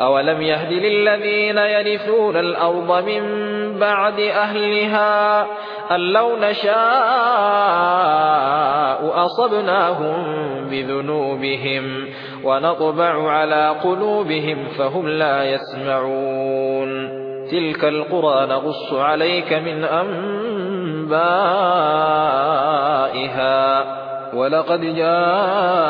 أولم يهد للذين يرثون الأرض من بعد أهلها أن لو نشاء أصبناهم بذنوبهم ونطبع على قلوبهم فهم لا يسمعون تلك القرى نغص عليك من أنبائها ولقد جاءتهم